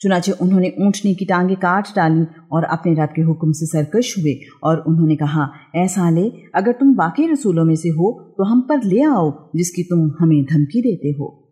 चुनाचे उन्होंने ऊँटने की टांगे काट डाली और अपने रब के हुक्म से सरकश हुए और उन्होंने कहा ऐसा ले अगर तुम बाकी रसूलों में से हो तो हम पर ले आओ, जिसकी तुम हमें धमकी देते हो।